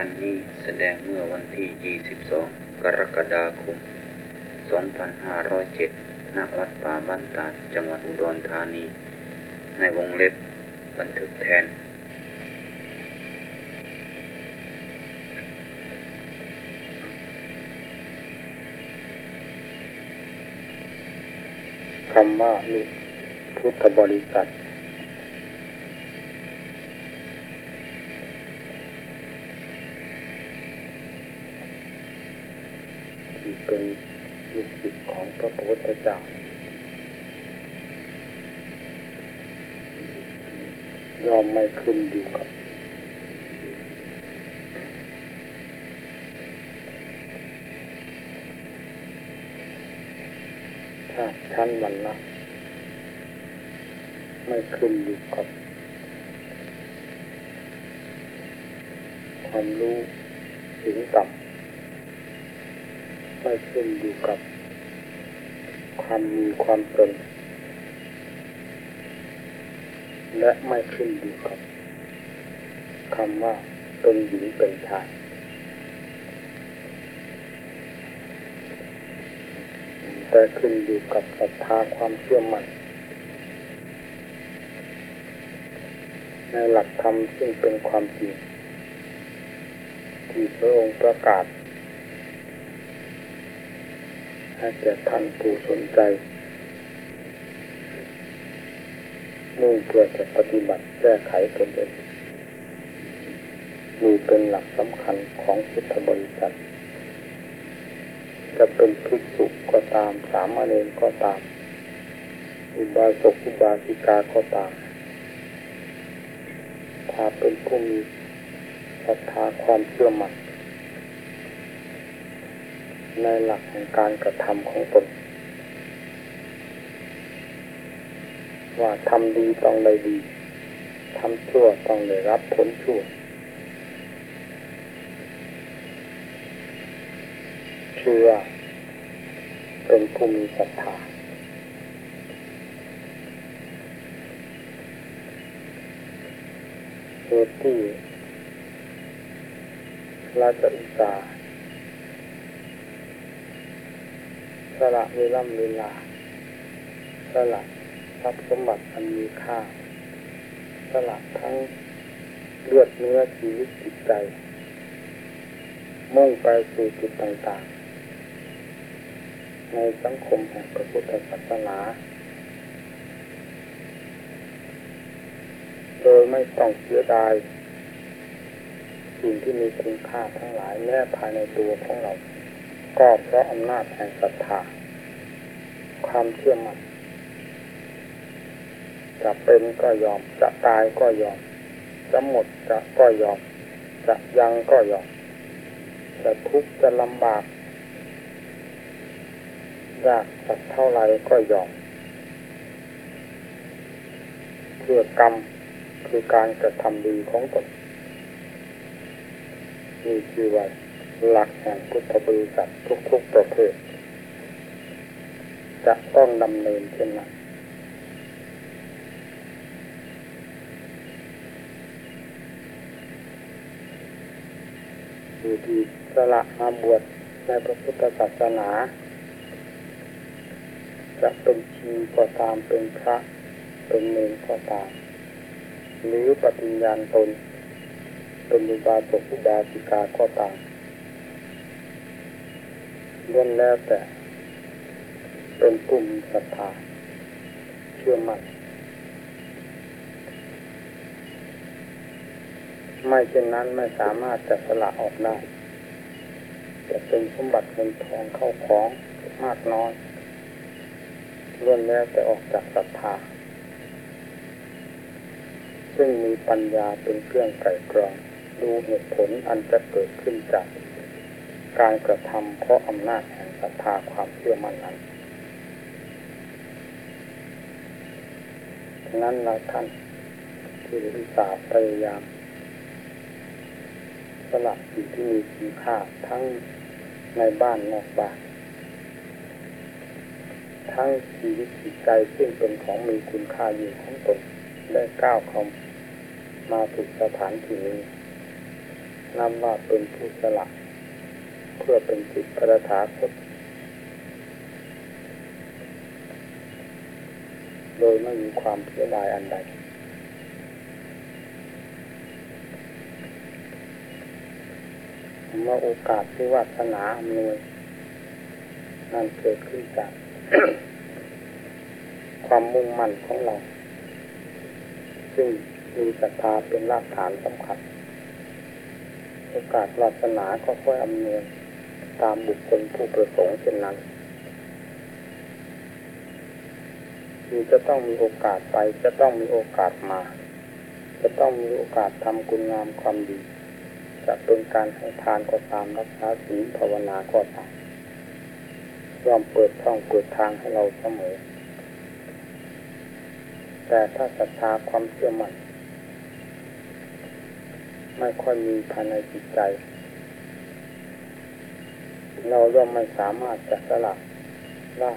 กันนี้แสดงเมื่อวันที่ 22 กรกฎาคม 2507 ณ วัดป่าบ้านตาด จังหวัดอุดรธานี ในวงเล็บบันทึกแทน คำว่าลูกพุทธบริษัทเป็นลูกศิษย์ของ พระพุทธเจ้ายอมไม่ขึ้นอยู่กับถ้าชั้นวันละไม่ขึ้นอยู่กับความรู้ถึงต่ำไม่ขึ้นอยู่กับ ความมีความเป็นและไม่ขึ้นอยู่กับคำว่าเป็นหญิงเป็นชายแต่ขึ้นอยู่กับศรัทธาความเชื่อมั่นในหลักธรรมซึ่งเป็นความจริงที่พระองค์ประกาศ ให้แก่ท่านผู้สนใจมุ่งเพื่อจะปฏิบัติแก้ไขตนเองมีเป็นหลักสำคัญของพุทธบริษัทจะเป็นภิกษุก็ตามสามเณรก็ตาม อุบาสกอุบาสิกาก็ตาม ถ้าเป็นผู้มีศรัทธาความเชื่อมั่น ในหลักของการกระทำของตน ว่าทำดีต้องได้ดีทำชั่วต้องได้รับผลชั่ว เชื่อเป็นผู้มีศรัทธาเหตุที่ราชอิสา สละเวลาเวลาสละทรัพย์สมบัติอันมีค่าสละทั้งเลือดเนื้อชีวิตจิตใจ มุ่งไปสู่จุดต่างๆ ในสังคมแห่งพระพุทธศาสนา โดยไม่ต้องเสียดาย สิ่งที่มีคุณค่าทั้งหลายแม้ภายในตัวของเรา ก็เพราะอำนาจแห่งศรัทธา ความเชื่อมั่นจะเป็นก็ยอม จะตายก็ยอม จะหมดจะก็ยอม จะยังก็ยอม จะทุกข์จะลำบากยากสักเท่าไรก็ยอมเพื่อกรรมคือการกระทำดีของตนนี่คือว่า หลักแห่งพุทธบริษัททุกๆประเภทจะต้องดำเนินเช่นนั้นอยู่ที่สละมาบวชในพระพุทธศาสนา จะเป็นชีก็ตามเป็นพระเป็นเนรก็ตาม หรือปฏิญญาณตนเป็นอุบาสกอุบาสิกาก็ตาม ล้วนแล้วแต่ เป็นผู้มีศรัทธาเชื่อมั่นไม่เช่นนั้นไม่สามารถจะสละออกได้จะเป็นสมบัติเงินทองเข้าของมากน้อยล้วนแล้วแต่ออกจากศรัทธาซึ่งมีปัญญาเป็นเครื่องไก่กรองดูเหตุผลอันจะเกิดขึ้นจาก การกระทำเพราะอำนาจแห่งศรัทธาความเชื่อมั่นนั้นฉะนั้นเราท่านที่อุตส่าห์พยายามสละสิ่งที่มีคุณค่าทั้งในบ้านนอกบ้านทั้งชีวิตจิตใจซึ่งเป็นของมีคุณค่าอยู่ของตนได้ก้าวเข้ามาถึงสถานที่นี้นำว่าเป็นผู้สละเพื่อเป็นจิตประถาคตโดยไม่มีความเสียดายอันใดเมื่อโอกาสที่วาสนาอำนวยนั่นเกิดขึ้นจาก ความมุ่งมั่นของเรา ซึ่งมีศรัทธาเป็นรากฐานสำคัญ โอกาสวาสนาก็ค่อยอำนวย ตามบุคคลผู้ประสงค์เช่นนั้นคือจะต้องมีโอกาสไปจะต้องมีโอกาสมา จะต้องมีโอกาสทำคุณงามความดี จะเป็นการให้ทานก็ตามรักษาศีลภาวนาก็ตามย่อมเปิดช่องเปิดทางให้เราเสมอ แต่ถ้าศรัทธาความเชื่อมั่นไม่ค่อยมีภายในจิตใจ เราย่อมไม่สามารถจะสละได้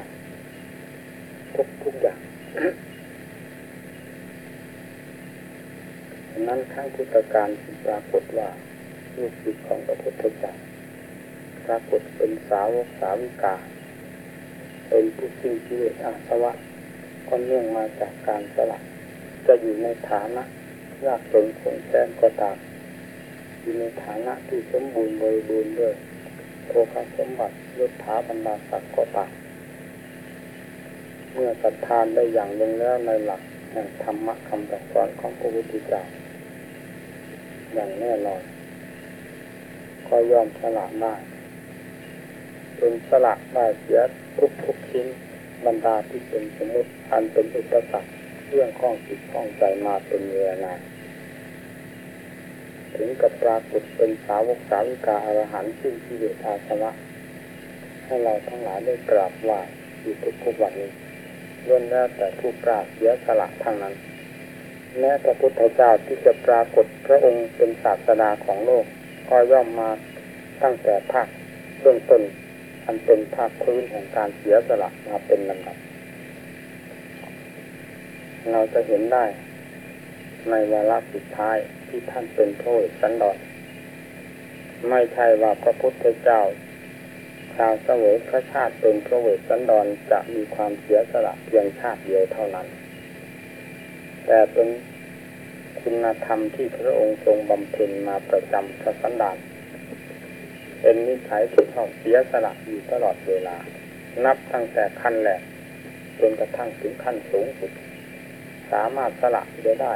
ทุกทุกอย่างฉะนั้นข้างพุทธการที่ปรากฏว่าลูกศิษย์ของพระพุทธเจ้าปรากฏเป็นสาวกสาวิกา เป็นผู้สิ้นชีวิตอาสวะก็เนื่องมาจากการสละจะอยู่ในฐานะยากจนขนแสนก็ตามอยู่ในฐานะที่สมบูรณ์บริบูรณ์ด้วย โภคสมบัติยศถาบรรดาศักดิ์ก็ตามเมื่อศรัทธานได้อย่างลงแล้วในหลักแห่งธรรมะคำสอนของพระพุทธเจ้าอย่างแน่นอนก็ยอมสละได้เป็นสละได้เสียทุกทุกชิ้นบรรดาที่เป็นสมมติอันเป็นอุปสรรคเรื่องข้องจิตข้องใจมาเป็นเวลานาน ถึงกับปรากฏเป็นสาวกสาวิกาอรหันต์ซึ่งที่เดชอาสวะให้เราทั้งหลายได้กราบไหว้อยู่ทุกทุกวันนี้ล้วนแล้วแต่ผู้กราบเสียสละทั้งนั้น แม้พระพุทธเจ้าที่จะปรากฏพระองค์เป็นศาสดาของโลกก็ย่อมมาตั้งแต่ภาคเบื้องต้นอันเป็นภาคพื้นแห่งการเสียสละมาเป็นลำดับ เราจะเห็นได้ในวาระสุดท้าย ที่ท่านเป็นโทษสันดอนไม่ใช่ว่าพระพุทธเจ้าชาวเสวยพระชาติเป็นพระเวสสันดรจะมีความเสียสละเพียงชาติเดียวเท่านั้น แต่เป็นคุณธรรมที่พระองค์ทรงบำเพ็ญมาประจำพระสันดานเป็นนิสัยที่ชอบเสียสละอยู่ตลอดเวลา นับตั้งแต่ขั้นแรกจนกระทั่งถึงขั้นสูงสุด สามารถสละเสียได้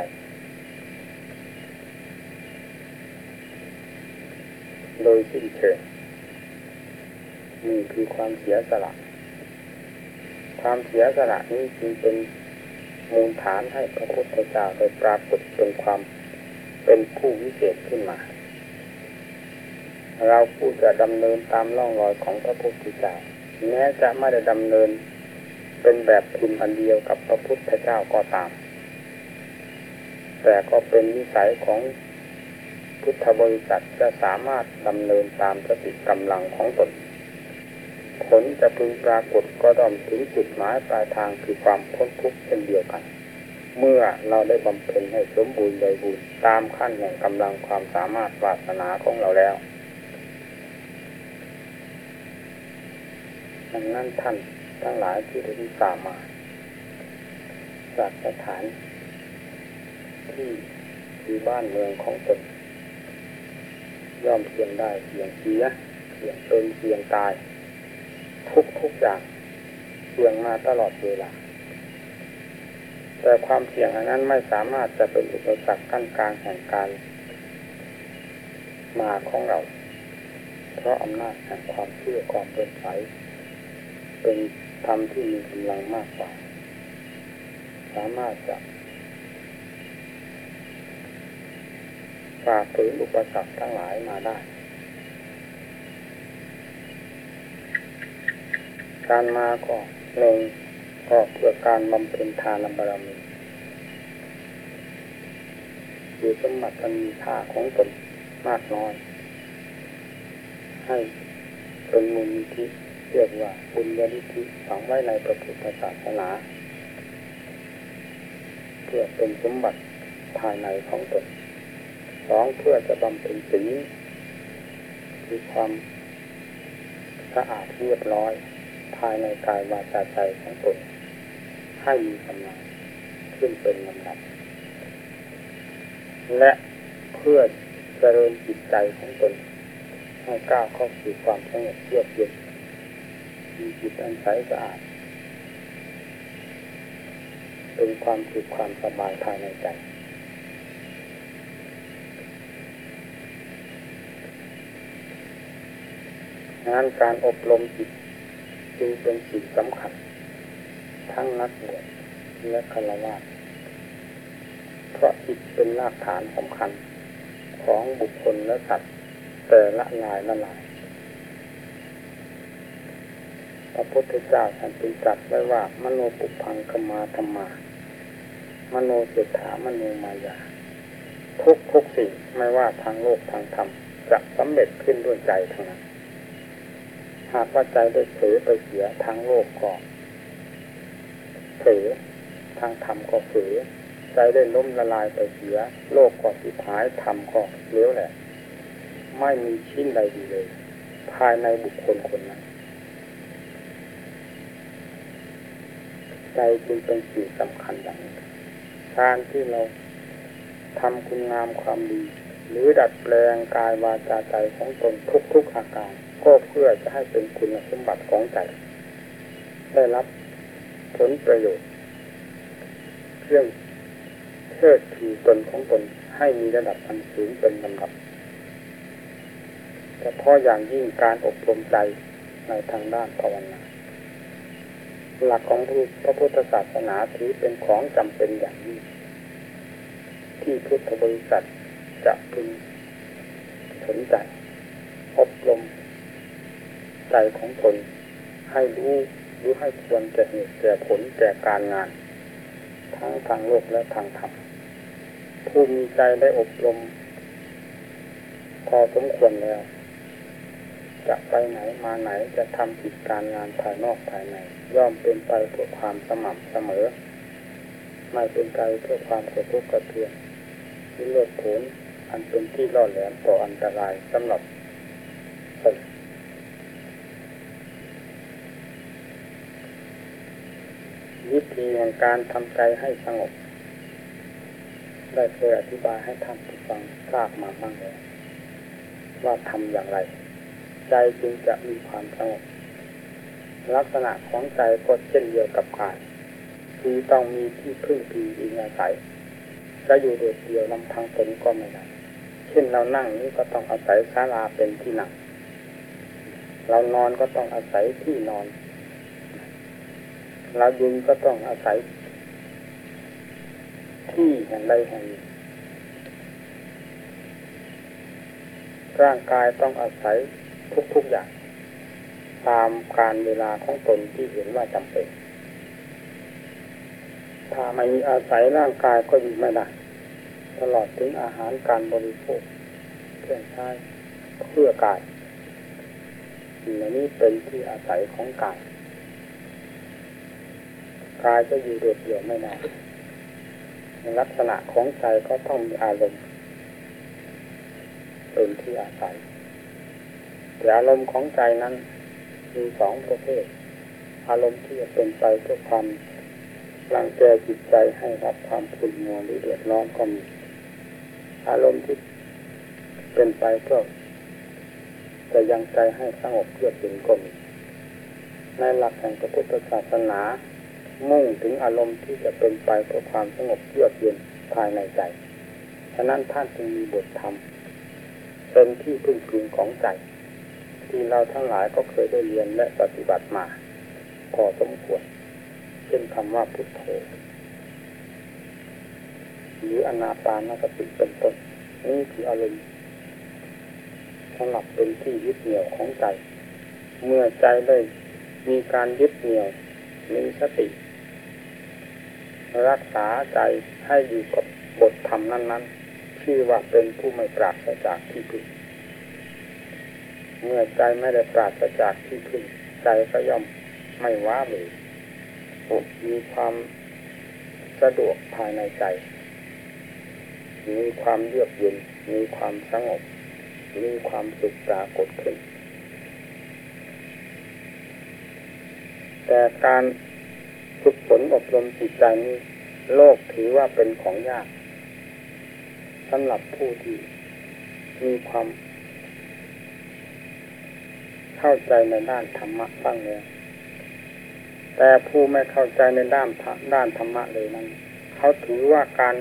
โด ยสิ้นเชิงนี่คือความเสียสละ ความเสียสละนี้จึงเป็นมูลฐานให้พระพุทธเจ้าได้ปรากฏเป็นความเป็นผู้วิเศษขึ้นมา เราผู้จะดำเนินตามร่องรอยของพระพุทธเจ้าแม้จะไม่ได้ดำเนินเป็นแบบคุณอันเดียวกับพระพุทธเจ้าก็ตาม แต่ก็เป็นวิสัยของ พุทธบริษัทจะสามารถดำเนินตามสติกำลังของตน ผลจะพึงปรากฏก็ต้องถึงจุดหมายปลายทางคือความพ้นทุกข์เช่นเดียวกัน เมื่อเราได้บำเพ็ญให้สมบูรณ์บริบูรณ์ตามขั้นแห่งกำลังความสามารถวาสนาของเราแล้วดังนั้นท่านทั้งหลายที่ได้ที่ตามมาจากสถานที่คือบ้านเมืองของตน ย่อมเพียงได้เพียงเสียเพียงเป็นเพียงตาย ทุกทุกอย่างเสี่ยงมาตลอดเวลาแต่ความเสี่ยงอันนั้นไม่สามารถจะเป็นอุปสรรคขั้นกลางแห่งการมาของเรา เพราะอำนาจแห่งความเชื่อความเป็นใสเป็นธรรมที่มีกำลังมากกว่า สามารถจะ ฝ่าฝืนอุปสรรคทั้งหลายมาได้ การมาก็หนึ่งก็เพื่อการบำเพ็ญทานบารมีคือสมบัติมีค่าของตนมากน้อย ให้เป็นมูลนิธิเรียกว่าบุญญาณิธิฝังไว้ในพระพุทธศาสนาเพื่อเป็นสมบัติภายในของตน สองเพื่อจะบำเพ็ญศีลคือความสะอาดเรียบร้อย ภายในกายวาจาใจของตนให้มีกำลังขึ้นเป็นลำดับ และเพื่อเจริญจิตใจของตนให้ก้าวเข้าสู่ความสงบเยือกเย็นมีจิตอันใสสะอาดเป็นความสุขความสบายภายในใจ งานการอบรมจิตจึงเป็นสิ่งสำคัญ ทั้งนักบวชและฆราวาสเพราะจิตเป็นรากฐานสำคัญของบุคคลและสัตว์แต่ละลายละลาย พระพุทธเจ้าท่านจึงตรัสไว้ว่ามโนปุพังคมาธรรมา มโนเสถามโนมายา ทุกทุกสิ่งไม่ว่าทางโลกทางธรรมจะสำเร็จขึ้นด้วยใจทั้งนั้น หากว่าใจได้เผลอไปเสียทางโลกก็เผลอทางธรรมก็เผลอใจได้ล้มละลายไปเสีย โลกก็สิหายธรรมก็เลี้ยวแหละ ไม่มีชิ้นใดดีเลย ภายในบุคคลคนนั้นใจจึงเป็นสิ่งสำคัญอย่างนี้การที่เราทำคุณงามความดี หรือดัดแปลงกายวาจาใจของตนทุกๆอาการ ก็เพื่อจะให้เป็นคุณสมบัติของใจ ได้รับผลประโยชน์เครื่องเชิดชูตนของตนให้มีระดับอันสูงเป็นลำดับแต่พาะอย่างยิ่งการอบรมใจในทางด้านภาวนาหลักของพระพุทธศาสนาถือเป็นของจำเป็นอย่างยิ่งที่พุทธบริษัทจะพึงสนใจอบรม ใจของตนให้รู้รู้ให้ควรแก่เหตุแก่ผลแก่การงานทั้งทางโลกและทางธรรมผู้มีใจได้อบรมพอสมควรแล้ว จะไปไหนมาไหนจะทำกิจการงานภายนอกภายใน ย่อมเป็นไปเพื่อความสม่ำเสมอ ไม่เป็นไปเพื่อความกระทบกระเทือนที่เลือดผลอันเป็นที่ล่อแหลมต่ออันตรายสำหรับตน วิธีแห่งการทำใจให้สงบ ได้เคยอธิบายให้ท่านผู้ฟังทราบมาบ้างแล้วว่าทำอย่างไร ใจจึงจะมีความสงบ ลักษณะของใจก็เช่นเดียวกับกายคือต้องมีที่พึ่งพิงอิงอาศัยจะอยู่โดดเดี่ยวลำพังตนก็ไม่ได้เช่นเรานั่งนี้ก็ต้องอาศัยศาลาเป็นที่นั่งเรานอนก็ต้องอาศัยที่นอน เรายืนก็ต้องอาศัย ที่แห่งใดแห่งร่างกายต้องอาศัยทุกๆอย่าง ตามการเวลาของตนที่เห็นว่าจำเป็น ถ้าไม่มีอาศัยร่างกายก็อยู่ไม่ได้ตลอดถึงอาหารการบริโภคเครื่องใช้เพื่อกายสิ่งนี้เป็นที่อาศัยของกาย กายจะอยู่โดดเดี่ยวไม่นานในลักษณะของใจก็ต้องมีอารมณ์เป็นที่อาศัยแต่อารมณ์ของใจนั้นมีสองประเภท อารมณ์ที่จะเป็นไปเพื่อความรังแกจิตใจให้รับความขุ่นมัวหรือเดือดร้อนก็มี อารมณ์ที่เป็นไปเพื่อจะยังใจให้สงบเพื่อเป็นก็มีในหลักแห่งพระพุทธศาสนา มุ่งถึงอารมณ์ที่จะเป็นไปเพื่อความสงบเยือกเย็นภายในใจ ฉะนั้นท่านจึงมีบทธรรมเป็นที่พึ่งพิงของใจ ที่เราทั้งหลายก็เคยได้เรียนและปฏิบัติมา พอสมควร เช่นคำว่าพุทโธหรืออนาปานสติเป็นต้นนี่คืออารมณ์สำหรับเป็นที่ยึดเหนี่ยวของใจ เมื่อใจได้มีการยึดเหนี่ยวมีสติ รักษาใจให้อยู่กับบทธรรมนั้นๆ ชื่อว่าเป็นผู้ไม่ปราศจากที่พึ่ง เมื่อใจไม่ได้ปราศจากที่พึ่ง ใจก็ย่อมไม่ว้าเหวมีความสะดวกภายในใจ มีความเยือกเย็น มีความสงบ มีความสุขปรากฏขึ้น แต่การ ฝึกฝนอบรมจิตใจนี้ โลกถือว่าเป็นของยากสำหรับผู้ที่มีความเข้าใจในด้านธรรมะบ้างแล้วแต่ผู้ไม่เข้าใจในด้านด้านธรรมะเลยนั้น เขาถือว่าการ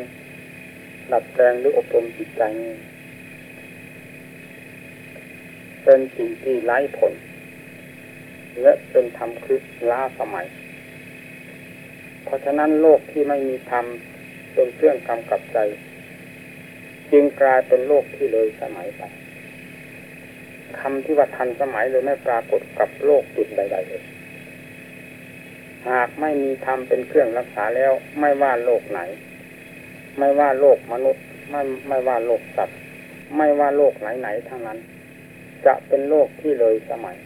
ดัดแปลงหรืออบรมจิตใจนี้เป็นสิ่งที่ไร้ผล และเป็นธรรมคือล้าสมัย เพราะฉะนั้นโลกที่ไม่มีธรรมเป็นเครื่องกำกับใจ จึงกลายเป็นโลกที่เลยสมัยไปคำที่ว่าทันสมัยเลยไม่ปรากฏกับโลกจุดใด ๆเลย หากไม่มีธรรมเป็นเครื่องรักษาแล้ว ไม่ว่าโลกไหน ไม่ว่าโลกมนุษย์ ไม่ไม่ว่าโลกสัตว์ไม่ว่าโลกไหนๆทั้งนั้น จะเป็นโลกที่เลยสมัย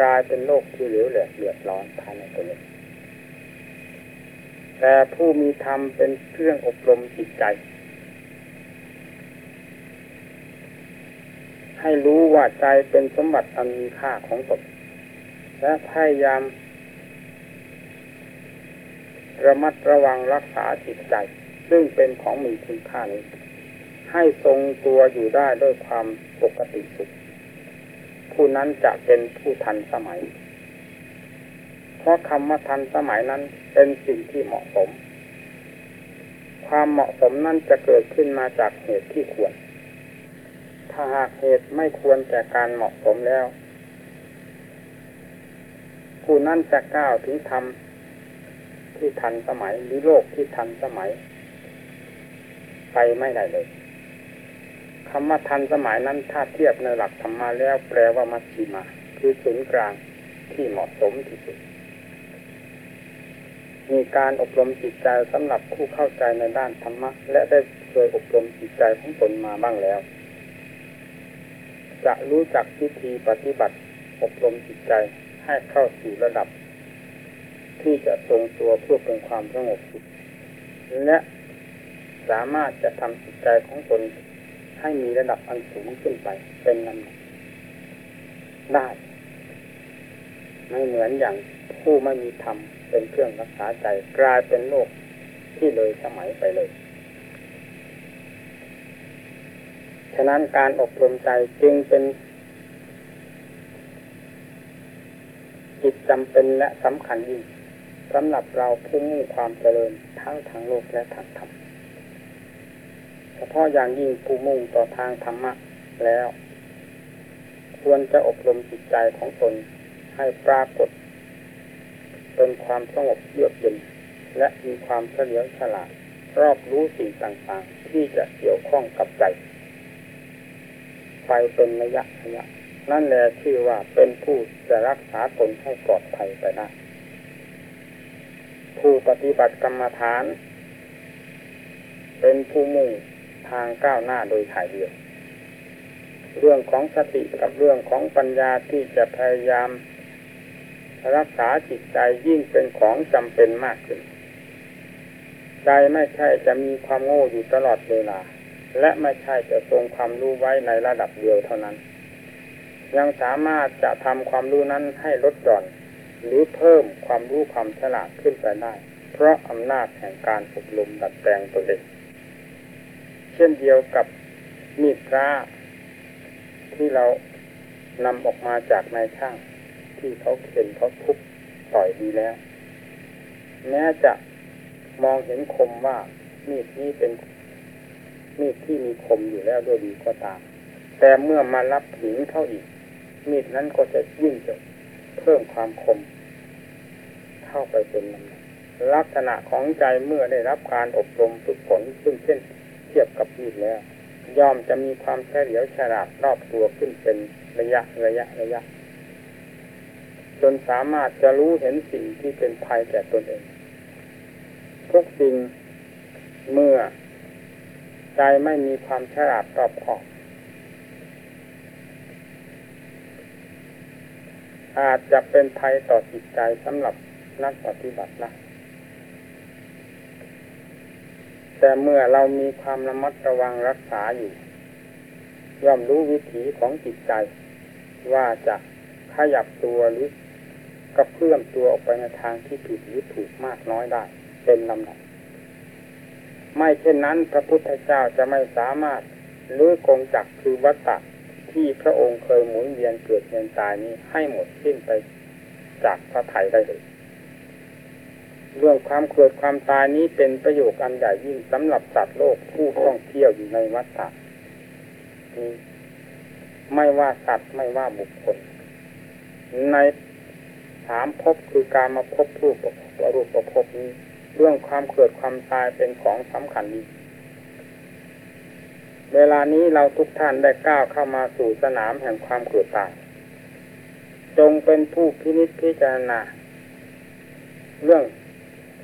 กลายเป็นโลกที่เหลวแหลกเดือดร้อนภายในตัวเอง แต่ผู้มีธรรมเป็นเครื่องอบรมจิตใจ ให้รู้ว่าใจเป็นสมบัติอันมีค่าของตนและพยายามระมัดระวังรักษาจิตใจ ซึ่งเป็นของมีคุณค่านี้ ให้ทรงตัวอยู่ได้ด้วยความปกติสุขผู้นั้นจะเป็นผู้ทันสมัย เพราะคำว่าทันสมัยนั้นเป็นสิ่งที่เหมาะสม ความเหมาะสมนั้นจะเกิดขึ้นมาจากเหตุที่ควร ถ้าหากเหตุไม่ควรแก่การเหมาะสมแล้ว ผู้นั้นจะก้าวถึงธรรมที่ทันสมัยหรือโลกที่ทันสมัย ไปไม่ได้เลยคำว่าทันสมัยนั้นถ้าเทียบในหลักธรรมาแล้วแปลว่ามัชชิมา คือศูนย์กลางที่เหมาะสมที่สุด มีการอบรมจิตใจสำหรับผู้เข้าใจในด้านธรรมะ และได้เคยอบรมจิตใจของตนมาบ้างแล้ว จะรู้จักวิธีปฏิบัติ อบรมจิตใจให้เข้าสู่ระดับ ที่จะทรงตัวเพื่อเป็นความสงบสุขและสามารถจะทำจิตใจของตนให้มีระดับอันสูงขึ้นไปเป็นลำดับได้ ไม่เหมือนอย่างผู้ไม่มีธรรม เป็นเครื่องรักษาใจกลายเป็นโลกที่เลยสมัยไปเลย ฉะนั้นการอบรมใจจึงเป็นจิตจำเป็นและสำคัญยิ่งสำหรับเราผู้มุ่งความเจริญทั้งทางโลกและทางธรรมเฉพาะอย่างยิ่งผู้มุ่งต่อทางธรรมะแล้ว ควรจะอบรมจิตใจของตนให้ปรากฏ เป็นความสงบเยือกเย็นและมีความเฉลียวฉลาด รอบรู้สิ่งต่างๆ ที่จะเกี่ยวข้องกับใจไปเป็นระยะระยะนั่นแหละชื่อว่าเป็นผู้จะรักษาตนให้ปลอดภัยไปได้ผู้ปฏิบัติกรรมฐาน เป็นผู้มุ่งทางก้าวหน้าโดยถ่ายเดียว เรื่องของสติกับเรื่องของปัญญาที่จะพยายาม รักษาจิตใจยิ่งเป็นของจำเป็นมากขึ้น ใจไม่ใช่จะมีความโง่อยู่ตลอดเวลา และไม่ใช่จะทรงความรู้ไว้ในระดับเดียวเท่านั้น ยังสามารถจะทำความรู้นั้นให้ลดหย่อน หรือเพิ่มความรู้ความฉลาดขึ้นไปได้ เพราะอำนาจแห่งการอบรมดัดแปลงตนเองเช่นเดียวกับมีดพระที่เรานำออกมาจากนายช่าง ที่เขาเข็นเขาทุบต่อยดีแล้ว แม้จะมองเห็นคมว่ามีดนี้เป็นมีดที่มีคมอยู่แล้วด้วยดีก็ตาม แต่เมื่อมารับหินเข้าอีก มีดนั้นก็จะยิ่งจะเพิ่มความคม เข้าไปเป็นลำดับลักษณะของใจเมื่อได้รับการอบรมฝึกฝนซึ่งเช่นเทียบกับมีดแล้วยอมจะมีความเฉลียวฉลาดรอบตัวขึ้นเป็นระยะระยะระยะ จนสามารถจะรู้เห็นสิ่งที่เป็นภัยแก่ตนเองทุกสิ่งเมื่อใจไม่มีความฉลาดรอบคอบอาจจะเป็นภัยต่อจิตใจสำหรับนักปฏิบัตินะ แต่เมื่อเรามีความระมัดระวังรักษาอยู่ ย่อมรู้วิถีของจิตใจ ว่าจะขยับตัวหรือ กระเพื่อมตัวออกไปในทางที่ผิดหรือถูกมากน้อยได้ เป็นลำดับไม่เช่นนั้นพระพุทธเจ้าจะไม่สามารถลื้อกงจักคือวัตตะที่พระองค์เคยหมุนเวียนเกิดเวียนตายนี้ให้หมดสิ้นไปจากพระไถ่ได้เลยเรื่องความเกิดความตายนี้เป็นประโยชน์อันใหญ่ยิ่งสำหรับสัตว์โลกผู้ท่องเที่ยวอยู่ในวัฏฏะไม่ว่าสัตว์ไม่ว่าบุคคล ใน สามภพคือการมาพบรูปประรูปประพบนี้ เรื่องความเกิดความตายเป็นของสำคัญดีเวลานี้เราทุกท่านได้ก้าวเข้ามาสู่สนามแห่งความเกิดตายจงเป็นผู้พินิจพิจารณาเรื่อง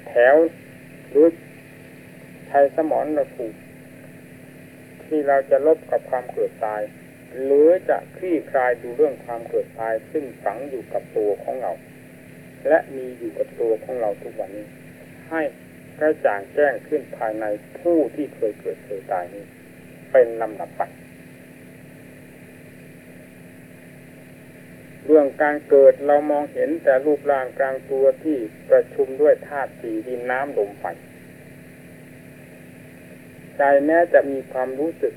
แถวหรือชัยสมรระภูที่เราจะลบกับความเกิดตาย หรือจะคลี่คลายดูเรื่องความเกิดตายซึ่งฝังอยู่กับตัวของเรา และมีอยู่กับตัวของเราทุกวันนี้ ให้กระจ่างแจ้งขึ้นภายในผู้ที่เคยเกิดเคยตายนี้ เป็นลำดับไปเรื่องการเกิดเรามองเห็นแต่รูปร่างกลางตัวที่ประชุมด้วยธาตุสี่ดินน้ำลมไฟใจแม้จะมีความรู้สึก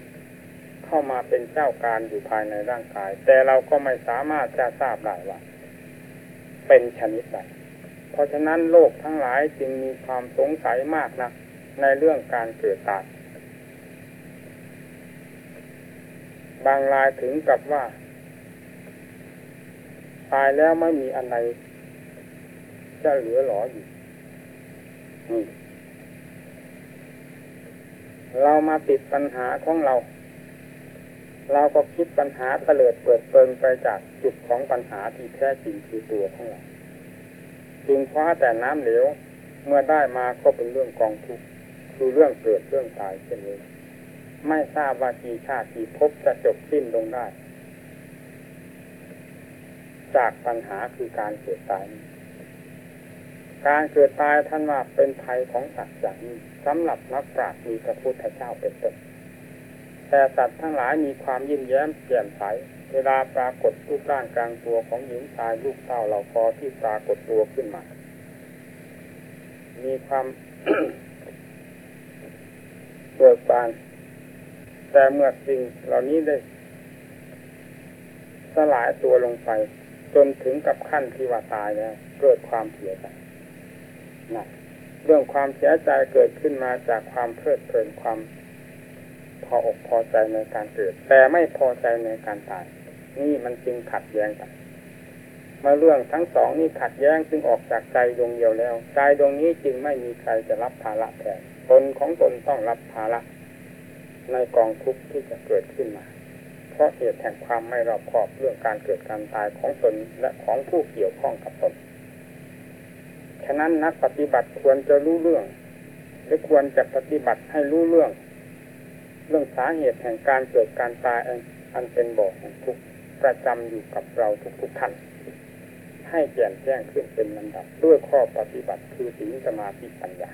เข้ามาเป็นเจ้าการอยู่ภายในร่างกาย แต่เราก็ไม่สามารถจะทราบได้ว่า เป็นชนิดใดเพราะฉะนั้นโลกทั้งหลายจึงมีความสงสัยมากนะในเรื่องการเกิดตายบางรายถึงกับว่า ตายแล้วไม่มีอะไรจะเหลือหลออยู่เรามาติดปัญหาของเรา เราก็คิดปัญหาเตลิดเปิดเปิงไปจากจุดของปัญหาที่แท้จริงคือตัวของเราจึงคว้าแต่น้ำเหลวเมื่อได้มาก็เป็นเรื่องกองทุกข์คือเรื่องเกิดเรื่องตายเช่นนี้ไม่ทราบว่ากี่ชาติกี่ภพจะจบสิ้นลงได้ จากปัญหาคือการเกิดตาย การเกิดตายท่านว่าเป็นภัยของสัตว์อย่างนี้สำหรับนักปราชญ์มีพระพุทธเจ้าเป็นต้น แต่สัตว์ทั้งหลายมีความยิ้มแย้มเปลี่ยนใส เวลาปรากฏรูปร่างกลางตัวของหญิงชายลูกเต้าเหล่าคอที่ปรากฏตัวขึ้นมา มีความเบิกบานแต่เมื่อสิ่งเหล่านี้ได้ สลายตัวลงไป จนถึงกับขั้นที่ว่าตายแล้วเกิดความเสียใจนะเรื่องความเสียใจเกิดขึ้นมาจากความเพลิดเพลินความ พออกพอใจในการเกิด แต่ไม่พอใจในการตาย นี่มันจึงขัดแย้งกันมาเรื่องทั้งสองนี่ขัดแย้งจึงออกจากใจดวงเดียวแล้วใจดวงนี้จึงไม่มีใครจะรับภาระแทนตนของตนต้องรับภาระในกองทุกข์ที่จะเกิดขึ้นมา เพราะเหตุแห่งความไม่รอบคอบเรื่องการเกิดการตายของตนและของผู้เกี่ยวข้องกับตน ฉะนั้นนักปฏิบัติควรจะรู้เรื่อง หรือควรจะปฏิบัติให้รู้เรื่อง เรื่องสาเหตุแห่งการเกิดการตายอันเป็นบ่อแห่งทุกข์ประจำอยู่กับเราทุกๆท่านให้แจ่มแจ้งขึ้นเป็นลำดับ ด้วยข้อปฏิบัติคือศีลสมาธิปัญญา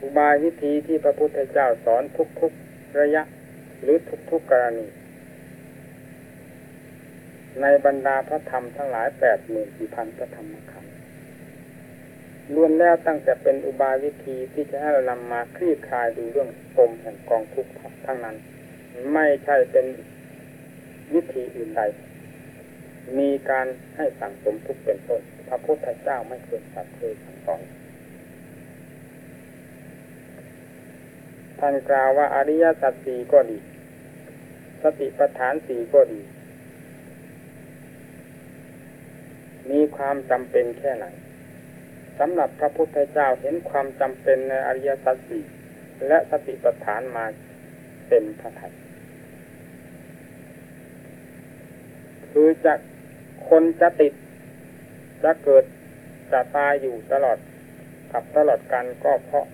อุบายวิธีที่พระพุทธเจ้าสอนทุกๆระยะหรือทุกๆกรณี ในบรรดาพระธรรมทั้งหลายแปดหมื่นสี่พันพระธรรมคำ ล้วนแล้วตั้งแต่เป็นอุบายวิธีที่จะให้เรานำมาคลี่คลายดูเรื่องปมแห่งกองทุกข์ทั้งนั้น ไม่ใช่เป็นวิธีอื่นใด มีการให้สั่งสมทุกเป็นต้น พระพุทธเจ้าไม่เคยสัตว์เคยสั่งสอนท่านกล่าวว่าอริยสัจสี่ก็ดี สติปัฏฐานสี่ก็ดี มีความจำเป็นแค่ไหน สำหรับพระพุทธเจ้าเห็นความจำเป็นในอริยสัจสี่และสติปัฏฐานมาเต็มพระทัยคือจะคนจะติดจะเกิดจะตายอยู่ตลอดกับตลอดกันก็เพราะ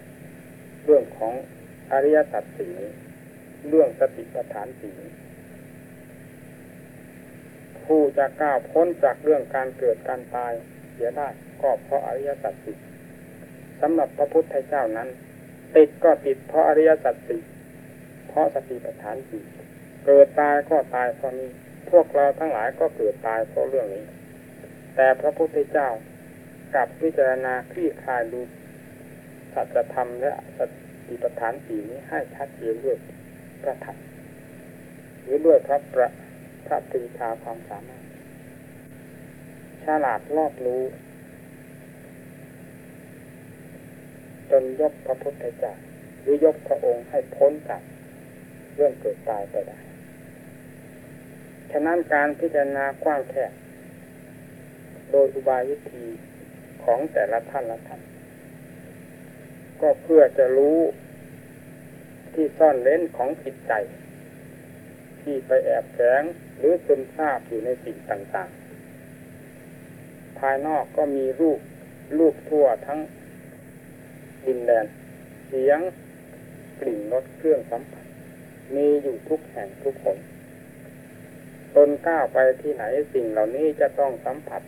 เรื่องของอริยสัจสี่เรื่องสติปัฏฐานสี่ผู้จะก้าวพ้นจากเรื่องการเกิดการตายเสียได้ ก็เพราะอริยสัจสี่สำหรับพระพุทธเจ้านั้น ติดก็ติดเพราะอริยสัจสี่ราะสติปัฏฐานสี่เกิดตายก็ตายเพราะนี้ พวกเราทั้งหลายก็เกิดตายเพราะเรื่องนี้ แต่พระพุทธเจ้ากลับพิจารณาคลี่คลายดูสัจธรรมและสติปัฏฐานสี่นี้ให้ชัดเจนด้วยพระธรรมหรือด้วยพระประพระปรีชาความสามารถฉลาดรอบรู้ จนยกพระพุทธเจ้าหรือยกพระองค์ให้พ้นจากเรื่องเกิดตายไปได้ ฉะนั้นการพิจารณากว้างแคบโดยอุบายวิธีของแต่ละท่านละท่านก็เพื่อจะรู้ที่ซ่อนเล้นของจิตใจ ที่ไปแอบแฝงหรือซึมซาบอยู่ในสิ่งต่างๆ ภายนอกก็มีรูปรูปทั่วทั้ง ดินแดนเสียงกลิ่นรสเครื่องสัมผัสมีอยู่ทุกแห่งทุกคนตนก้าวไปที่ไหนสิ่งเหล่านี้จะต้องสัมผัส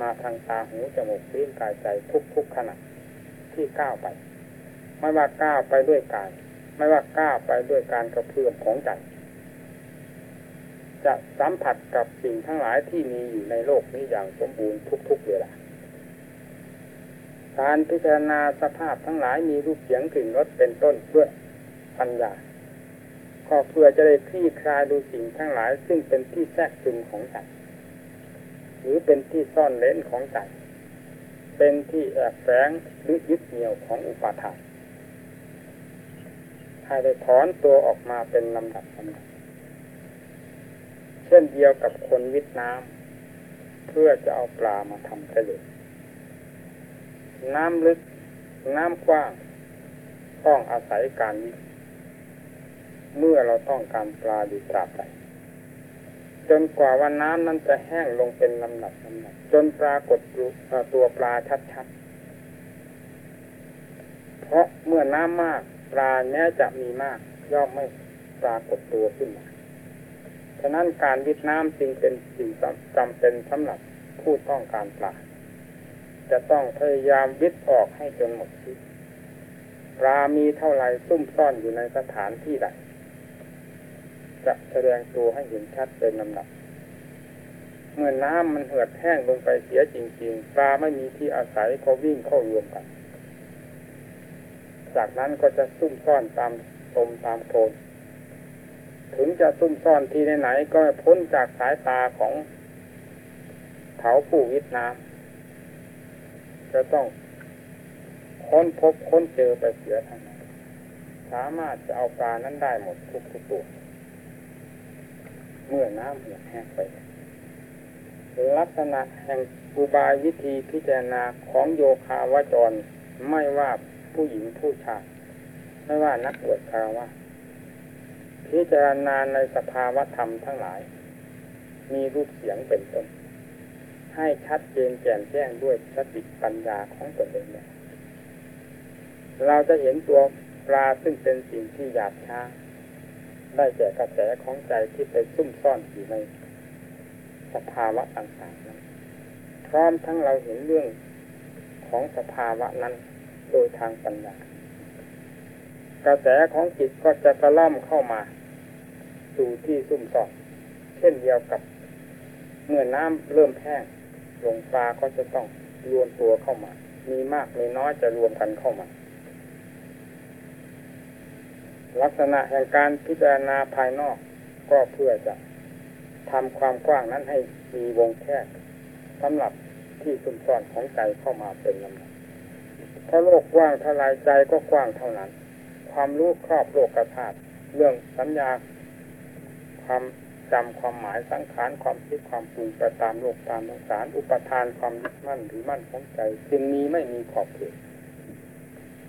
มาทางตาหูจมูกลิ้นกายใจทุกทุกขณะที่ก้าวไป ไม่ว่าก้าวไปด้วยกาย ไม่ว่าก้าวไปด้วยการกระเพื่อมของใจจะสัมผัสกับสิ่งทั้งหลายที่มีอยู่ในโลกนี้อย่างสมบูรณ์ทุกๆเวลา การพิจารณาสภาพทั้งหลายมีรูปเสียงกลิ่นรสเป็นต้นเพื่อปัญญาก็เพื่อจะได้คลี่คลายดูสิ่งทั้งหลาย ซึ่งเป็นที่แทรกซึมของใจหรือเป็นที่ซ่อนเล้นของใจเป็นที่แอบแฝงหรือยึดเหนี่ยวของอุปาทานให้ได้ถอนตัวออกมาเป็นลำดับลำดับเช่นเดียวกับคนวิทน้ำเพื่อจะเอาปลามาทำประโยชน์ น้ำลึก น้ำกว้าง ต้องอาศัยการวิเมื่อเราต้องการปลาอยู่ตราบใดจนกว่าวันน้ำนั้นจะแห้งลงเป็นลำดับลำดับจนปรากฏตัวปลาชัดๆ เพราะเมื่อน้ำมากปลาแม้จะมีมากย่อมไม่ปรากฏตัวขึ้นมา ฉะนั้นการวิทน้ำจึงเป็นสิ่งจำเป็นสำหรับผู้ต้องการปลา จะต้องพยายามวิทออกให้จนหมดที่ปลามีเท่าไรซุ่มซ่อนอยู่ในสถานที่ใดจะแสดงตัวให้เห็นชัดเป็นลำดับ เมื่อน้ำมันเหือดแห้งลงไปเสียจริง ๆ ปลาไม่มีที่อาศัยก็วิ่งเข้ารวมกัน จากนั้นก็จะซุ่มซ่อนตามตมตามโคลนถึงจะซุ่มซ่อนที่ไหนๆก็พ้นจากสายตาของเขาผู้วิทน้ำ จะต้องค้นพบค้นเจอไปเสียทางนั้นสามารถจะเอาปลานั้นได้หมดทุกทุกตัว เมื่อน้ำเหือดแห้งไป ลักษณะแห่งอุบายวิธีพิจารณาของโยคาวจร ไม่ว่าผู้หญิงผู้ชายไม่ว่านักบวชคารวะพิจารณาในสภาวธรรมทั้งหลาย มีรูปเสียงเป็นต้น ให้ชัดเจนแจ่มแจ้งด้วยสติปัญญาของตนเองเราจะเห็นตัวปลาซึ่งเป็นสิ่งที่หยาบช้า ได้แก่กระแสของใจที่ไปซุ่มซ่อนอยู่ในสภาวะต่างๆนั้นพร้อมทั้งเราเห็นเรื่องของสภาวะนั้นโดยทางปัญญากระแสของจิตก็จะตะล่อมเข้ามา สู่ที่ซุ่มซ่อน เช่นเดียวกับ เมื่อน้ำเริ่มแห้ง ลงปลาก็จะต้องรวมตัวเข้ามา มีมากมีน้อยจะรวมกันเข้ามา ลักษณะแห่งการพิจารณาภายนอกก็เพื่อจะทำความกว้างนั้นให้มีวงแคบสำหรับที่สุนซ่อนของใจเข้ามาเป็นลำดับถ้าโลกกว้างเท่าไรใจก็กว้างเท่านั้น ความรู้ครอบโลกกระธาเรื่องสัญญาความ จำความหมายสังขารความคิดความปรุงไปตามโลกตามสงสาร อุปทานความยึดมั่นหรือมั่นของใจ จึงนี้ไม่มีขอบเขต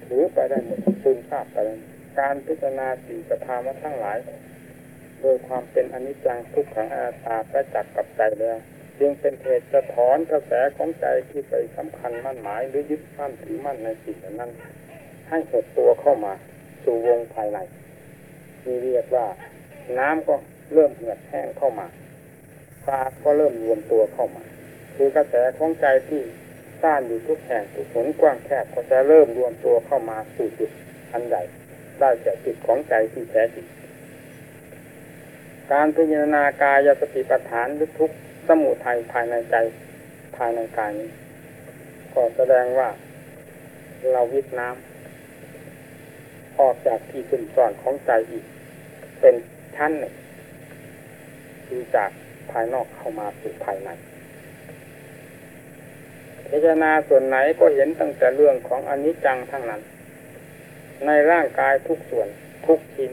ถือไปได้หมดซึมซาบไปได้การพิจารณาสิ่งสภาวะทั้งหลาย โดยความเป็นอนิจจังทุกขังอาตาประจักษ์กับใจแล้วจึงเป็นเหตุจะถอนกระแสของใจที่ไปสำคัญมั่นหมาย หรือยึดมั่นถือมั่นในสิ่งนั้น ให้หดตัวเข้ามา สู่วงภายในมีเรียกว่าน้ำก็ เริ่มเหือดแห้งเข้ามาปลาก็เริ่มรวมตัวเข้ามา คือกระแสของใจที่ซ่านอยู่ทุกแห่งทุกหนกว้างแคบก็จะเริ่มรวมตัวเข้ามาสู่จุดอันใหญ่ได้แก่จิตของใจที่แท้จริงการพิจารณากายสติปัฏฐานหรือทุกสมุทัยภายในใจภายในกายนี้ก็แสดงว่า เราวิทน้ำออกจากที่สุ่มซ่อนของใจอีก เป็นชั้นหนึ่ง คือจากภายนอกเข้ามาสู่ภายในพิจารณาส่วนไหนก็เห็นตั้งแต่เรื่องของอนิจจังทั้งนั้น ในร่างกายทุกส่วนทุกชิ้น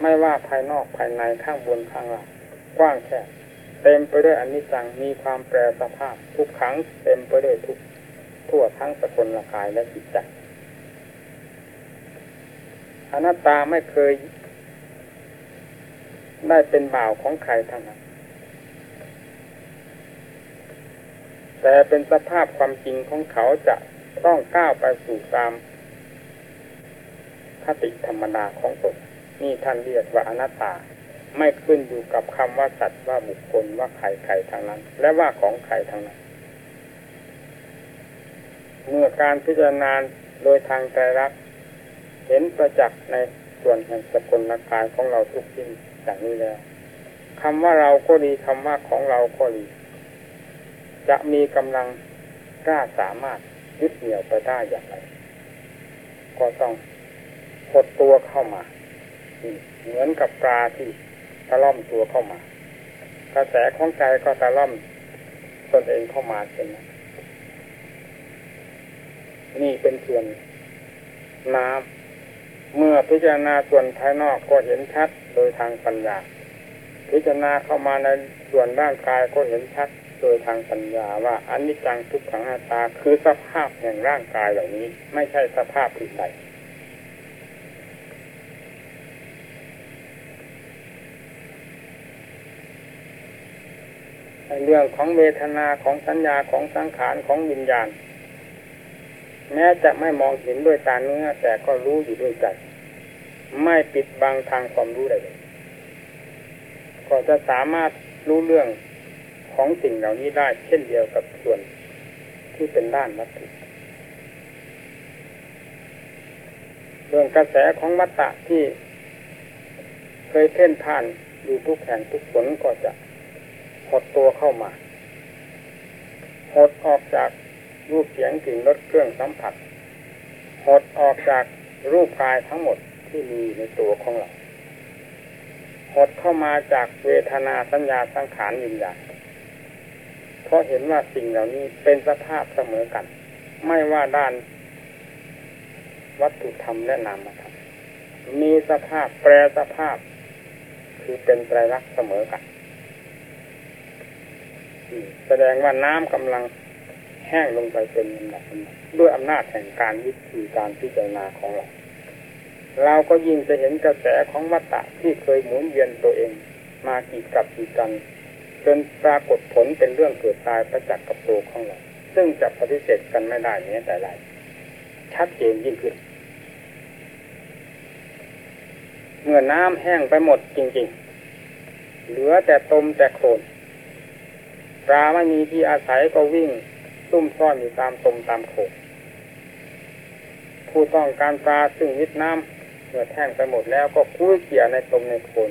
ไม่ว่าภายนอกภายในข้างบนข้างล่างกว้างแค่เต็มไปด้วยอนิจจังมีความแปรสภาพ ทุกครั้งเต็มไปด้วยทุกทั่วทั้งสกุลกายและจิตใจอนัตตาไม่เคย ได้เป็นบ่าวของใครทั้งนั้น แต่เป็นสภาพความจริงของเขาจะต้องก้าวไปสู่ตามคติธรรมดาของตนนี่ท่านเรียกว่าอนัตตา ไม่ขึ้นอยู่กับคำว่าสัตว์ว่าบุคคลว่าใครใครทางนั้น และว่าของใครทางนั้น เมื่อการพิจารณาโดยทางใจรักเห็นประจักษ์ในส่วนแห่งสกุลกายของเราทุกชิ้น อย่างนี้แล้วคำว่าเราก็ดีคำว่าของเราก็ดี จะมีกำลังกล้าสามารถยึดเหนี่ยวไปได้อย่างไร ก็ต้องหดตัวเข้ามาเหมือนกับปลาที่ตะล่อมตัวเข้ามา กระแสของใจก็ตะล่อมตนเองเข้ามาเช่นนั้นนี่เป็นส่วนน้ำ เมื่อพิจารณาส่วนภายนอกก็เห็นชัดโดยทางปัญญา พิจารณาเข้ามาในส่วนร่างกายก็เห็นชัดโดยทางปัญญาว่าอันนี้จังทุกขังอาตาคือสภาพแห่งร่างกายเหล่านี้ ไม่ใช่สภาพอื่นใดเรื่องของเวทนาของสัญญาของสังขารของวิญญาณ แม้จะไม่มองเห็นด้วยตาเนื้อแต่ก็รู้อยู่ด้วยใจไม่ปิดบังทางความรู้ใดก็จะสามารถรู้เรื่องของสิ่งเหล่านี้ได้ เช่นเดียวกับส่วนที่เป็นด้านวัตถุเรื่องกระแสของวัตตะที่เคยเพ่นผ่านอยู่ทุกแห่งทุกผลก็จะหดตัวเข้ามาหดออกจาก รูปเสียงกลิ่นรสเครื่องสัมผัสหดออกจากรูปกายทั้งหมดที่มีในตัวของเราหดเข้ามาจากเวทนาสัญญาสังขารวิญญาณเพราะเห็นว่าสิ่งเหล่านี้เป็นสภาพเสมอกัน ไม่ว่าด้านวัตถุธรรมและนามธรรมมีสภาพแปรสภาพ คือเป็นไตรลักษณ์เสมอกันแสดงว่าน้ำกำลัง แห้งลงไปเป็นลำดับด้วยอำนาจแห่งการวิธีการพิจารณาของเรา เราก็ยิ่งจะเห็นกระแสของวัตตะที่เคยหมุนเวียนตัวเอง มากี่กับกี่กันจนปรากฏผลเป็นเรื่องเกิดตายประจักษ์กับตัวของเรา ซึ่งจะปฏิเสธกันไม่ได้นี้แต่ไรชัดเจนยิ่งขึ้น เมื่อน้ำแห้งไปหมดจริง ๆ เหลือแต่ตมแต่โคลนปลาไม่มีที่อาศัยก็วิ่ง ซุ่มซ่อนอยู่ตามตมตามโขกผู้ต้องการปลาซึ่งวิทน้ำเมื่อแท่งไปหมดแล้วก็คุ้ยเกี่ยในตมในโคน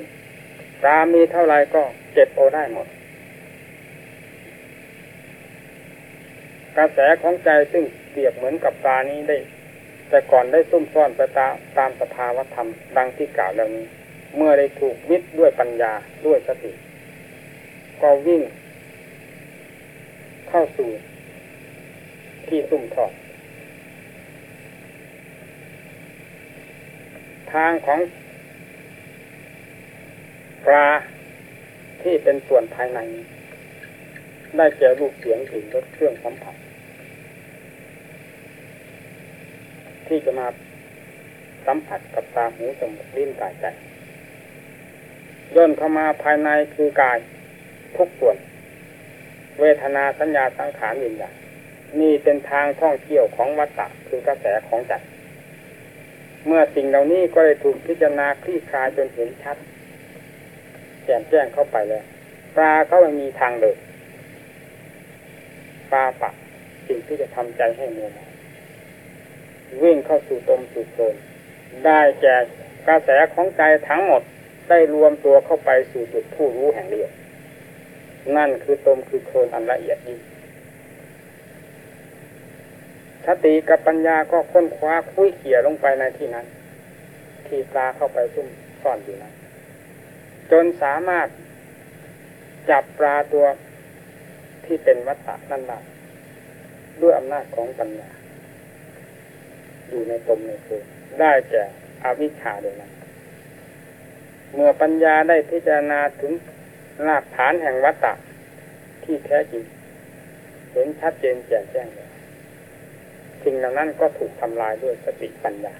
ปลามีเท่าไรก็เจ็บโอได้หมด กระแสของใจซึ่งเปรียบเหมือนกับปลานี้ได้ แต่ก่อนได้ซุ่มซ่อนไปตาตามสภาวธรรมดังที่กล่าวแล้วนี้ เมื่อได้ถูกวิทด้วยปัญญาด้วยสติ ก็วิ่ง เข้าสู่ ที่ซุ่มทอดทางของปลาที่เป็นส่วนภายใน ได้แก่รูปเสียงกลิ่นรสเครื่องสัมผัส ที่จะมาสัมผัสกับตาหูจมูกลิ้นกายใจย่นเข้ามาภายในคือกายทุกส่วน เวทนาสัญญาสังขารวิญญาณ นี่เป็นทางท่องเที่ยวของวัตตะคือกระแสของจักรเมื่อสิ่งเหล่านี้ก็ได้ถูกพิจารณาคลี่คลายจนเห็นชัดแจ่มแจ้งเข้าไปแล้วปลาเขาไม่มีทางเดินปลาปะสิ่งที่จะทำใจให้มัววิ่งเข้าสู่ตมสู่โซนได้แก่กระแสของใจทั้งหมดได้รวมตัวเข้าไปสู่จุดผู้รู้แห่งเดียว นั่นคือตมคือโคลนอันละเอียดยิ่ง สติกับปัญญาก็ค้นคว้าคุยเขี่ยลงไปในที่นั้น ที่ปลาเข้าไปซุ่มซ่อนอยู่นั้นจนสามารถจับปลาตัวที่เป็นวัตตะนั่นได้ด้วยอำนาจของปัญญา อยู่ในตมในคือได้แก่อวิชชาเดียวนั้นเมื่อปัญญาได้พิจารณาถึงรากฐานแห่งวัตตะที่แท้จริงเห็นชัดเจนแจ่มแจ้งเลย สิ่งเหล่านั้นก็ถูกทำลายด้วยสติปัญญา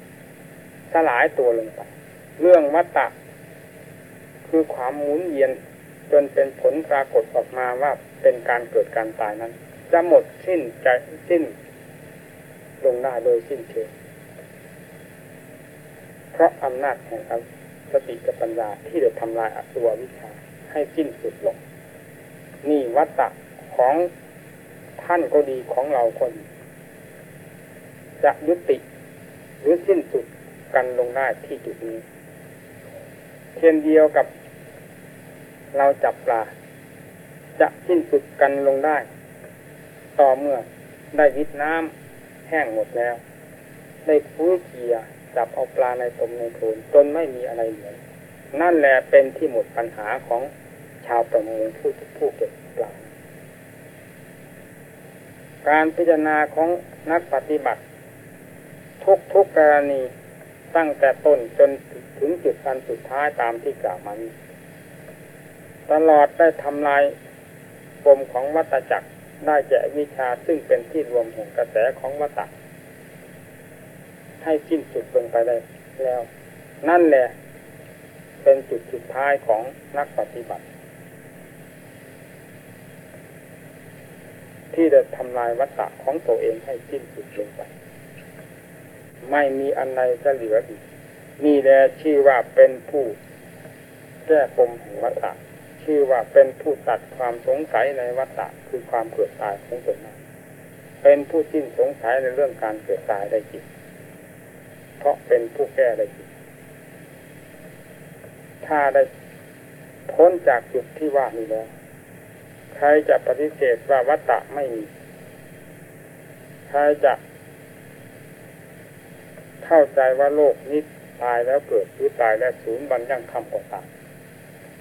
สลายตัวลงไปเรื่องวัตตะ คือความหมุนเวียนจนเป็นผลปรากฏออกมาว่าเป็นการเกิดการตายนั้น จะหมดสิ้นใจสิ้น ลงได้โดยสิ้นเชิงเพราะอำนาจแห่งสติกับปัญญาที่จะทำลายอตัววิชาให้สิ้นสุดลง นี่วัตตะของท่านก็ดีของเราก็ดี จะยุติหรือสิ้นสุดกันลงได้ที่จุดนี้ เช่นเดียวกับเราจับปลา จะสิ้นสุดกันลงได้ ต่อเมื่อได้วิทน้ำแห้งหมดแล้ว ได้คุ้ยเกียจับเอาปลาในตมในโคลนจนไม่มีอะไรเหลือนั่นแหละเป็นที่หมดปัญหาของชาวประมงผู้ผู้เก็บปลาการพิจารณาของนักปฏิบัติ ทุกทุกกรณีตั้งแต่ต้นจนถึงจุดการสุดท้ายตามที่กล่าวมานี้ตลอดได้ทำลายปมของวัตจักรได้แก่วิชาซึ่งเป็นที่รวมแห่งกระแสของวัตให้สิ้นสุดลงไปได้แล้ว นั่นแหละเป็นจุดสุดท้ายของนักปฏิบัติ ที่จะทำลายวัตตะของตัวเองให้สิ้นสุดลงไป ไม่มีอันใดจะเหลืออีก นี่แหละชื่อว่าเป็นผู้แก้ปมแห่งวัตตะชื่อว่าเป็นผู้ตัดความสงสัยในวัฏฏะคือความเกิดตายของตนนั้นเป็นผู้สิ้นสงสัยในเรื่องการเกิดตายได้จริงเพราะเป็นผู้แก้ได้จริงถ้าได้พ้นจากจุดที่ว่านี้แล้วใครจะปฏิเสธว่าวัฏฏะไม่มี ใครจะ เข้าใจว่าโลกนี้ตายแล้วเกิดหรือตายแล้วสูญบันยังคำก่อตาย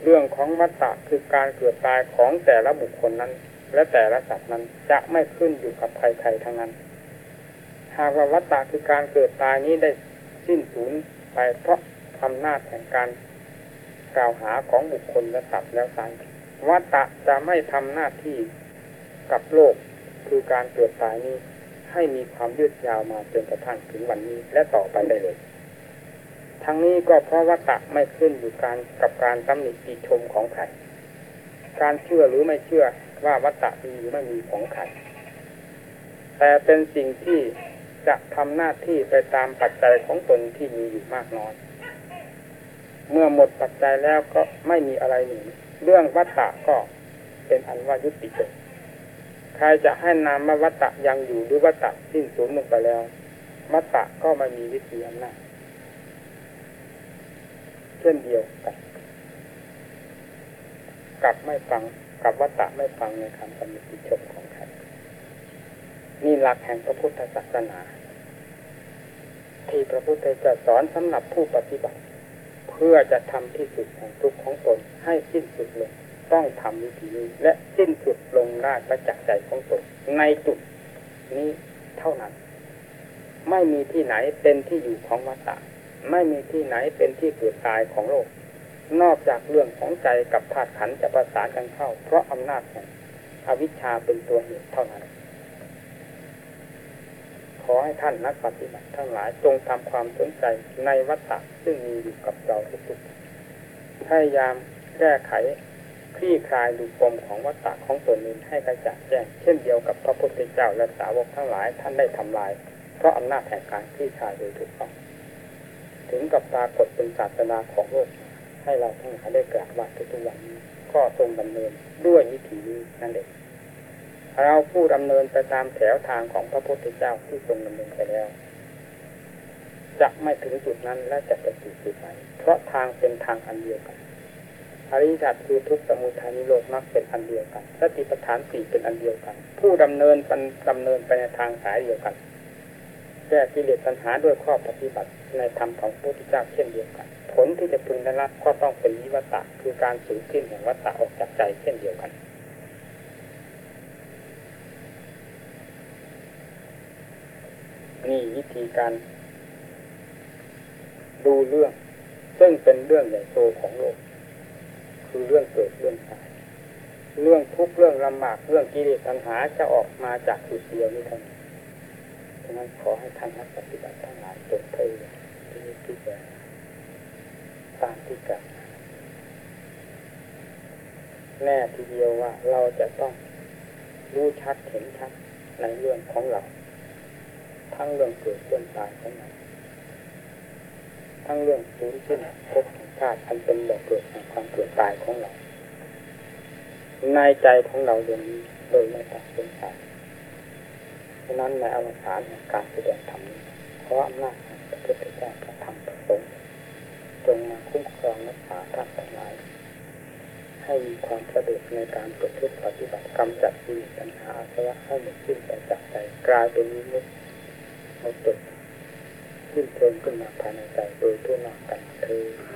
เรื่องของมัตตะคือการเกิดตายของแต่ละบุคคลนั้น และแต่ละสัตว์นั้นจะไม่ขึ้นอยู่กับใครๆทั้งนั้น หากว่าวัตตะคือการเกิดตายนี้ได้สิ้นสูญไปเพราะอำนาจแห่งการกล่าวหาของบุคคลและสัตว์แล้วไซวัตตะจะไม่ทำหน้าที่กับโลกคือการเกิดตายนี้ ให้มีความยืดยาวมาจนกระทั่งถึงวันนี้และต่อไปได้เลย ทั้งนี้ก็เพราะวัตตะไม่ขึ้นอยู่การกับการตำหนิติชมของใคร การเชื่อหรือไม่เชื่อว่าวัตตะมีหรือไม่มีของใคร แต่เป็นสิ่งที่จะทำหน้าที่ไปตามปัจจัยของตนที่มีอยู่มากน้อย เมื่อหมดปัจจัยแล้วก็ไม่มีอะไรหนีเรื่องวัตตะก็เป็นอันว่ายุติจบ ใครจะให้นามวัตตะยังอยู่หรือวัตตะสิ้นสูญลงไปแล้ววัตตะก็ไม่มีวิธีอำนาจเช่นเดียวกันกับไม่ฟังกับวัตตะไม่ฟังในคำตำหนิติชมของใครนี่หลักแห่งพระพุทธศาสนา ที่พระพุทธเจ้าสอนสำหรับผู้ปฏิบัติ เพื่อจะทำที่สุดแห่งทุกข์ของตนให้สิ้นสุดลง ต้องทำวิธีนี้ และสิ้นสุดลงได้ประจักษ์ใจของตนในจุดนี้เท่านั้น ไม่มีที่ไหนเป็นที่อยู่ของวัตตะไม่มีที่ไหนเป็นที่เกิดตายของโลก นอกจากเรื่องของใจกับธาตุขันจะประสานกันเข้า เพราะอำนาจแห่งอวิชชาเป็นตัวเหตุเท่านั้น ขอให้ท่านนักปฏิบัติทั้งหลายจงทำความสนใจในวัฏฏะซึ่งมีอยู่กับเราทุกๆพยายามแก้ไข ลี่คลายดูปมของวัฏฏะของตนนี้ให้กระจ่างแจ้งเช่นเดียวกับพระพุทธเจ้าและสาวกทั้งหลายท่านได้ทำลาย เพราะอำนาจแห่งการคลี่คลายโดยถูกต้องถึงกับปรากฏเป็นศาสนาของโลก ให้เราทั้งหลายได้กราบไหว้ทุกวันนี้ก็ทรงดำเนินด้วยวิถีนี้นั่นเองเราผู้ดำเนินไปตามแถวทางของพระพุทธเจ้าที่ทรงดำเนินไปแล้ว จะไม่ถึงจุดนั้นและจะไปถึงจุดไหนเพราะทางเป็นทางอันเดียวกัน อริยสัจคือทุกสมุทัยนิโรธมรรคเป็นอันเดียวกัน สติปัฏฐานสี่เป็นอันเดียวกัน ผู้ดำเนินเป็นดำเนินไปในทางสายเดียวกัน แก้กิเลสปัญหาด้วยข้อปฏิบัติในธรรมของพระพุทธเจ้าเช่นเดียวกัน ผลที่จะพึงได้รับก็ต้องเป็นวิวัตะคือการสูญสิ้นแห่งวัตะออกจากใจเช่นเดียวกันนี่วิธีการ ดูเรื่อง ซึ่งเป็นเรื่องใหญ่โตของโลก คือเรื่องเกิดเรื่องตายเรื่องทุกข์เรื่องลำบากเรื่องกิเลสตัณหาจะออกมาจากจุดเดียวนี้เท่านั้นฉะนั้นขอให้ท่านนักปฏิบัติทั้งหลายจงพยายที่นี้ที่จะตามที่กล่าวมาแน่ทีเดียวว่าเราจะต้องรู้ชัดเห็นชัดในเรื่องของเรา ทั้งเรื่องเกิดเรื่องตายของเราทั้งเรื่องสูญสิ้นพแห่ง ชาติอันเป็นบ่อเกิดแห่งความเกิดตายของเรา ในใจของเราดวงนี้โดยไม่ตัดสงสัยฉะนั้นในอวสานแห่งการแสดงธรรมนี้ขออำนาจแห่งพระพุทธเจ้าพระธรรมพระสงฆ์จงมาคุ้มครองรักษาท่านทั้งหลายให้มีความสะดวกในการประพฤติปฏิบัติกรรมจัดมีปัญหาอาสวะให้หมดสิ้นไปจากใจกลายเป็นวิมุตติหมดจดสิ้นเพลิงขึ้นมาภายในใจโดยทั่วหน้ากันเธอ